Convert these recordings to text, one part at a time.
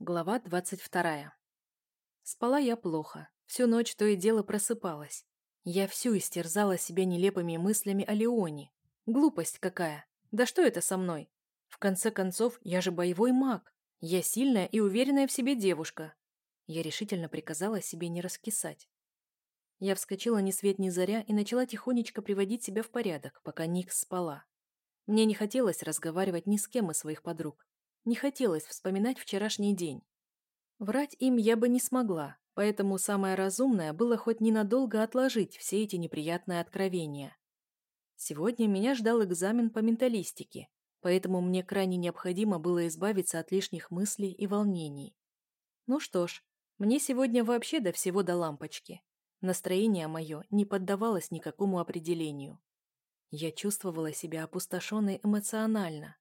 Глава двадцать вторая. Спала я плохо. Всю ночь то и дело просыпалась. Я всю истерзала себя нелепыми мыслями о Леоне. Глупость какая. Да что это со мной? В конце концов, я же боевой маг. Я сильная и уверенная в себе девушка. Я решительно приказала себе не раскисать. Я вскочила ни свет ни заря и начала тихонечко приводить себя в порядок, пока Никс спала. Мне не хотелось разговаривать ни с кем из своих подруг. Не хотелось вспоминать вчерашний день. Врать им я бы не смогла, поэтому самое разумное было хоть ненадолго отложить все эти неприятные откровения. Сегодня меня ждал экзамен по менталистике, поэтому мне крайне необходимо было избавиться от лишних мыслей и волнений. Ну что ж, мне сегодня вообще до всего до лампочки. Настроение мое не поддавалось никакому определению. Я чувствовала себя опустошенной эмоционально.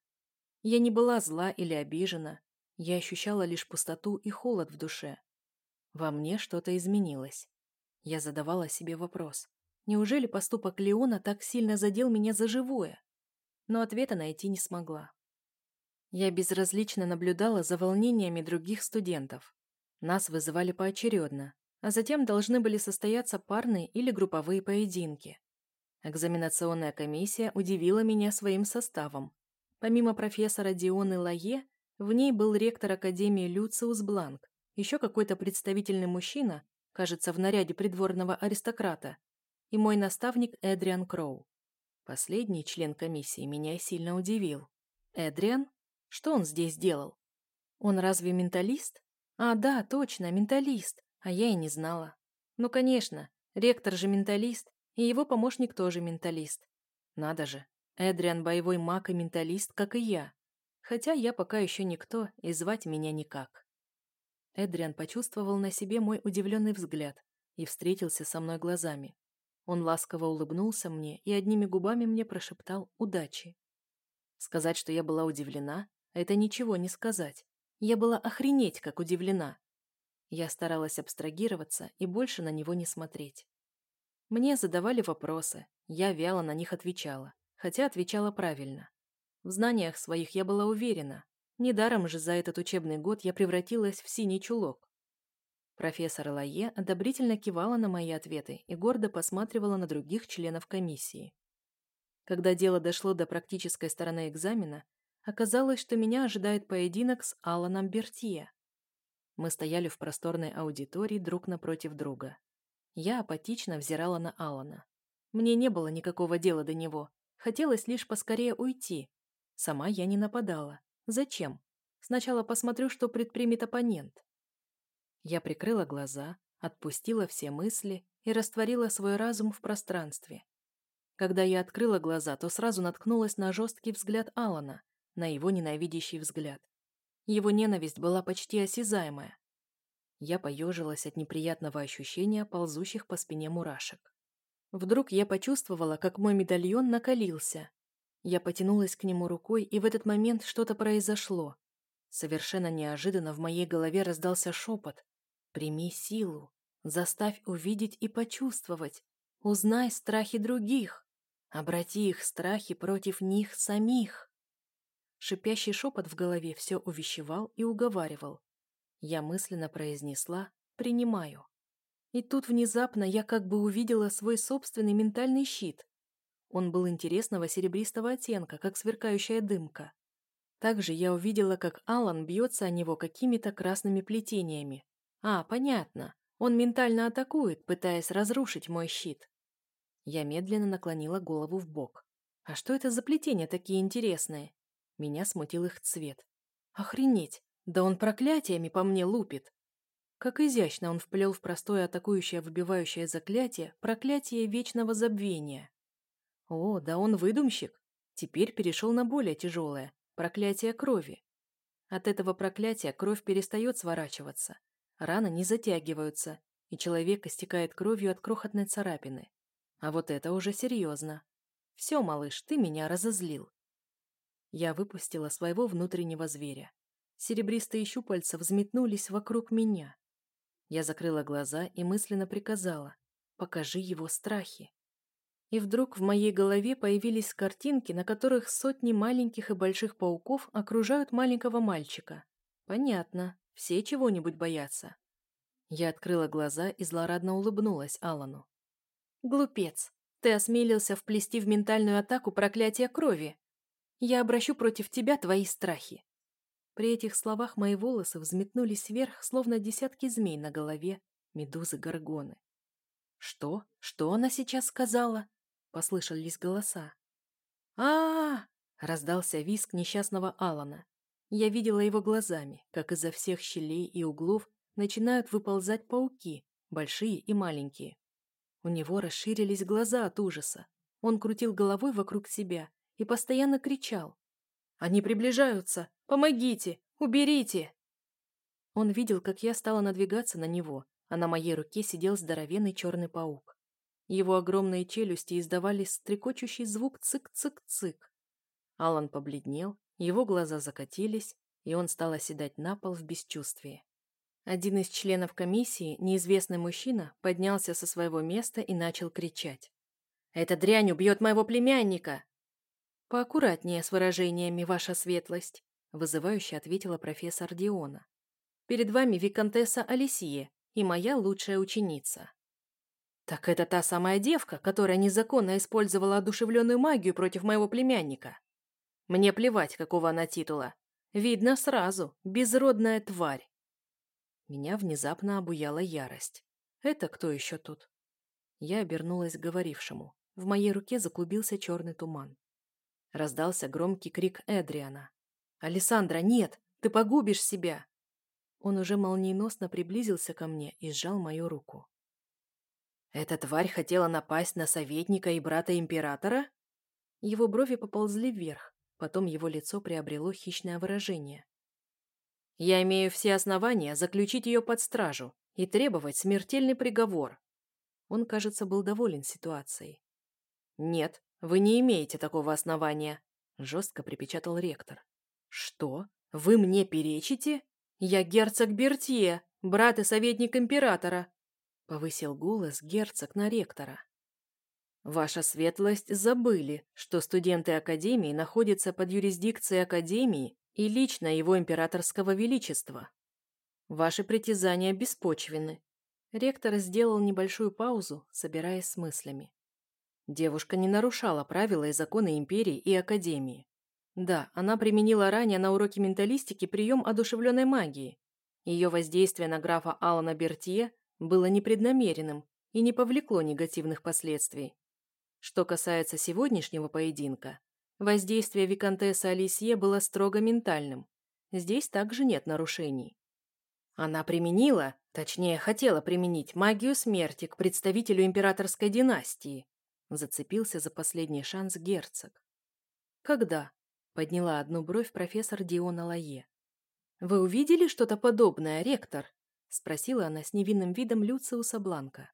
Я не была зла или обижена. Я ощущала лишь пустоту и холод в душе. Во мне что-то изменилось. Я задавала себе вопрос. Неужели поступок Леона так сильно задел меня за живое? Но ответа найти не смогла. Я безразлично наблюдала за волнениями других студентов. Нас вызывали поочередно, а затем должны были состояться парные или групповые поединки. Экзаменационная комиссия удивила меня своим составом. Помимо профессора Дионы Лае, в ней был ректор Академии Люциус Бланк, еще какой-то представительный мужчина, кажется, в наряде придворного аристократа, и мой наставник Эдриан Кроу. Последний член комиссии меня сильно удивил. Эдриан? Что он здесь делал? Он разве менталист? А, да, точно, менталист, а я и не знала. Ну, конечно, ректор же менталист, и его помощник тоже менталист. Надо же, Эдриан боевой маг и менталист, как и я. Хотя я пока еще никто, и звать меня никак. Эдриан почувствовал на себе мой удивленный взгляд и встретился со мной глазами. Он ласково улыбнулся мне и одними губами мне прошептал «удачи». Сказать, что я была удивлена, это ничего не сказать. Я была охренеть, как удивлена. Я старалась абстрагироваться и больше на него не смотреть. Мне задавали вопросы, я вяло на них отвечала хотя отвечала правильно. В знаниях своих я была уверена. Недаром же за этот учебный год я превратилась в синий чулок. Профессор Лае одобрительно кивала на мои ответы и гордо посматривала на других членов комиссии. Когда дело дошло до практической стороны экзамена, оказалось, что меня ожидает поединок с Аланом Бертье. Мы стояли в просторной аудитории друг напротив друга. Я апатично взирала на Алана. Мне не было никакого дела до него, Хотелось лишь поскорее уйти. Сама я не нападала. Зачем? Сначала посмотрю, что предпримет оппонент. Я прикрыла глаза, отпустила все мысли и растворила свой разум в пространстве. Когда я открыла глаза, то сразу наткнулась на жесткий взгляд Алана, на его ненавидящий взгляд. Его ненависть была почти осязаемая. Я поежилась от неприятного ощущения ползущих по спине мурашек. Вдруг я почувствовала, как мой медальон накалился. Я потянулась к нему рукой, и в этот момент что-то произошло. Совершенно неожиданно в моей голове раздался шепот. «Прими силу, заставь увидеть и почувствовать, узнай страхи других, обрати их страхи против них самих». Шипящий шепот в голове все увещевал и уговаривал. Я мысленно произнесла «принимаю». И тут внезапно я как бы увидела свой собственный ментальный щит. Он был интересного серебристого оттенка, как сверкающая дымка. Также я увидела, как Алан бьется о него какими-то красными плетениями. А, понятно. Он ментально атакует, пытаясь разрушить мой щит. Я медленно наклонила голову в бок. А что это за плетения такие интересные? Меня смутил их цвет. Охренеть! Да он проклятиями по мне лупит. Как изящно он вплел в простое атакующее выбивающее заклятие проклятие вечного забвения. О, да он выдумщик. Теперь перешел на более тяжелое – проклятие крови. От этого проклятия кровь перестает сворачиваться, раны не затягиваются, и человек истекает кровью от крохотной царапины. А вот это уже серьезно. Все, малыш, ты меня разозлил. Я выпустила своего внутреннего зверя. Серебристые щупальца взметнулись вокруг меня. Я закрыла глаза и мысленно приказала «Покажи его страхи». И вдруг в моей голове появились картинки, на которых сотни маленьких и больших пауков окружают маленького мальчика. Понятно, Все чего-нибудь боятся. Я открыла глаза и злорадно улыбнулась Алану. «Глупец, ты осмелился вплести в ментальную атаку проклятие крови. Я обращу против тебя твои страхи». При этих словах мои волосы взметнулись вверх, словно десятки змей на голове медузы-горгоны. «Что? Что она сейчас сказала?» — послышались голоса. а, -а, -а раздался виск несчастного Алана. Я видела его глазами, как изо всех щелей и углов начинают выползать пауки, большие и маленькие. У него расширились глаза от ужаса. Он крутил головой вокруг себя и постоянно кричал. «Они приближаются! Помогите! Уберите!» Он видел, как я стала надвигаться на него, а на моей руке сидел здоровенный черный паук. Его огромные челюсти издавали стрекочущий звук цик-цик-цик. Алан побледнел, его глаза закатились, и он стал оседать на пол в бесчувствии. Один из членов комиссии, неизвестный мужчина, поднялся со своего места и начал кричать. «Эта дрянь убьет моего племянника!» «Поаккуратнее с выражениями, ваша светлость», вызывающе ответила профессор Диона. «Перед вами виконтесса Алисия и моя лучшая ученица». «Так это та самая девка, которая незаконно использовала одушевленную магию против моего племянника. Мне плевать, какого она титула. Видно сразу, безродная тварь. Меня внезапно обуяла ярость. «Это кто еще тут?» Я обернулась к говорившему. В моей руке заклубился черный туман. Раздался громкий крик Эдриана. «Алессандра, нет! Ты погубишь себя!» Он уже молниеносно приблизился ко мне и сжал мою руку. «Эта тварь хотела напасть на советника и брата императора?» Его брови поползли вверх, потом его лицо приобрело хищное выражение. Я имею все основания заключить ее под стражу и требовать смертельный приговор. Он, кажется, был доволен ситуацией. «Нет, вы не имеете такого основания», – жестко припечатал ректор. «Что? Вы мне перечите? Я герцог Бертье, брат и советник императора», – повысил голос герцог на ректора. «Ваша светлость забыли, что студенты Академии находятся под юрисдикцией Академии и лично его императорского величества. Ваши притязания беспочвены. Ректор сделал небольшую паузу, собираясь с мыслями. Девушка не нарушала правила и законы империи и академии. Да, она применила ранее на уроке менталистики прием одушевленной магии. Ее воздействие на графа Алана Бертье было непреднамеренным и не повлекло негативных последствий. Что касается сегодняшнего поединка, Воздействие виконтессы Алисье было строго ментальным. Здесь также нет нарушений. Она применила, точнее, хотела применить магию смерти к представителю императорской династии. Зацепился за последний шанс герцог. «Когда?» – подняла одну бровь профессор Диона Лае. «Вы увидели что-то подобное, ректор?» – спросила она с невинным видом Люциуса Бланка.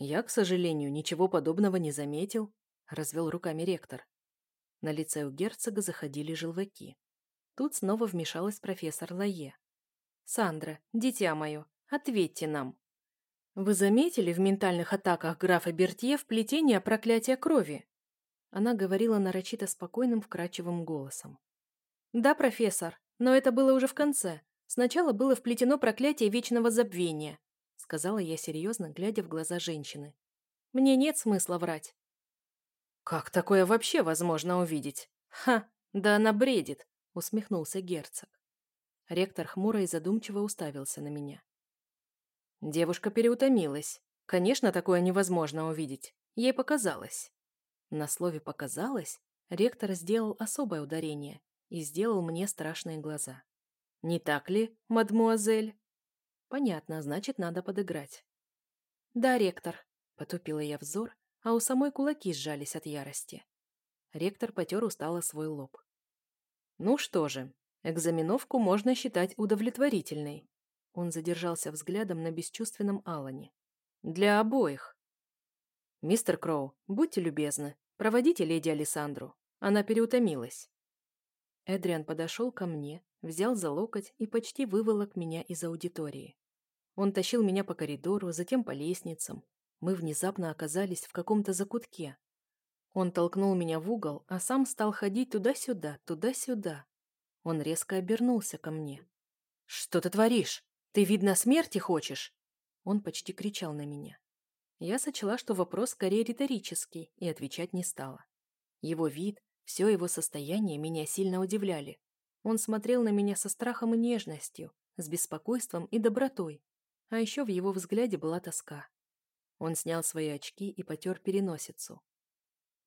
«Я, к сожалению, ничего подобного не заметил», – развел руками ректор. На лице у герцога заходили желваки. Тут снова вмешалась профессор Лае. «Сандра, дитя мое, ответьте нам. Вы заметили в ментальных атаках графа Бертье вплетение проклятия крови?» Она говорила нарочито спокойным, вкрадчивым голосом. «Да, профессор, но это было уже в конце. Сначала было вплетено проклятие вечного забвения», сказала я серьезно, глядя в глаза женщины. «Мне нет смысла врать. «Как такое вообще возможно увидеть? Ха, да она бредит!» — усмехнулся герцог. Ректор хмуро и задумчиво уставился на меня. Девушка переутомилась. Конечно, такое невозможно увидеть. Ей показалось. На слове «показалось» ректор сделал особое ударение и сделал мне страшные глаза. «Не так ли, мадмуазель?» «Понятно, значит, надо подыграть». «Да, ректор», — потупила я взор а у самой кулаки сжались от ярости. Ректор потер устало свой лоб. «Ну что же, экзаменовку можно считать удовлетворительной». Он задержался взглядом на бесчувственном Алане. «Для обоих». «Мистер Кроу, будьте любезны, проводите леди Александру. Она переутомилась». Эдриан подошел ко мне, взял за локоть и почти выволок меня из аудитории. Он тащил меня по коридору, затем по лестницам, мы внезапно оказались в каком-то закутке. Он толкнул меня в угол, а сам стал ходить туда-сюда, туда-сюда. Он резко обернулся ко мне. «Что ты творишь? Ты, видно, смерти хочешь?» Он почти кричал на меня. Я сочла, что вопрос скорее риторический, и отвечать не стала. Его вид, все его состояние меня сильно удивляли. Он смотрел на меня со страхом и нежностью, с беспокойством и добротой. А еще в его взгляде была тоска. Он снял свои очки и потер переносицу.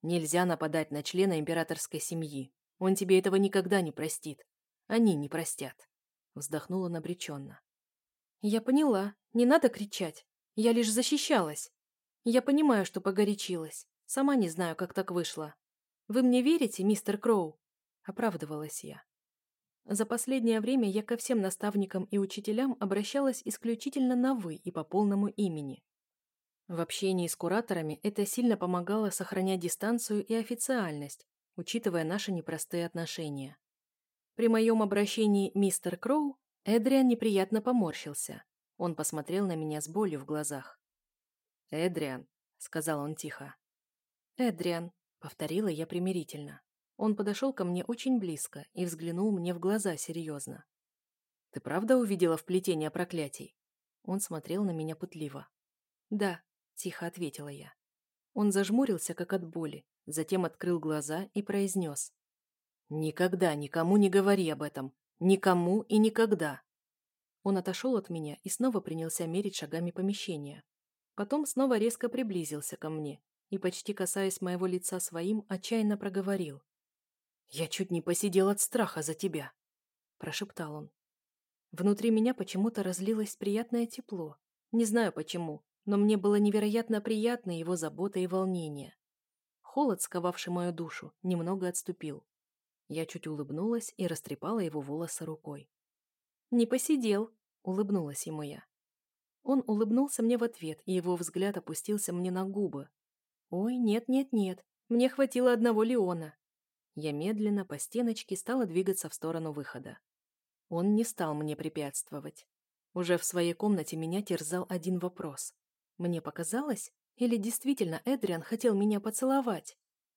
«Нельзя нападать на члена императорской семьи. Он тебе этого никогда не простит. Они не простят», — вздохнула он обреченно. «Я поняла. Не надо кричать. Я лишь защищалась. Я понимаю, что погорячилась. Сама не знаю, как так вышло. Вы мне верите, мистер Кроу?» — оправдывалась я. За последнее время я ко всем наставникам и учителям обращалась исключительно на «вы» и по полному имени. В общении с кураторами это сильно помогало сохранять дистанцию и официальность, учитывая наши непростые отношения. При моем обращении «мистер Кроу» Эдриан неприятно поморщился. Он посмотрел на меня с болью в глазах. «Эдриан», — сказал он тихо. «Эдриан», — повторила я примирительно. Он подошел ко мне очень близко и взглянул мне в глаза серьезно. «Ты правда увидела вплетение проклятий?» Он смотрел на меня пытливо. «Да», — тихо ответила я. Он зажмурился, как от боли, затем открыл глаза и произнес. «Никогда никому не говори об этом. Никому и никогда». Он отошел от меня и снова принялся мерить шагами помещения. Потом снова резко приблизился ко мне и, почти касаясь моего лица своим, отчаянно проговорил. «Я чуть не посидел от страха за тебя», – прошептал он. Внутри меня почему-то разлилось приятное тепло. Не знаю почему, но мне было невероятно приятно его забота и волнение. Холод, сковавший мою душу, немного отступил. Я чуть улыбнулась и растрепала его волосы рукой. «Не посидел», — улыбнулась ему я. Он улыбнулся мне в ответ, и его взгляд опустился мне на губы. «Ой, нет-нет-нет, мне хватило одного Леона. Я медленно по стеночке стала двигаться в сторону выхода. Он не стал мне препятствовать. Уже в своей комнате меня терзал один вопрос. Мне показалось, или действительно Эдриан хотел меня поцеловать?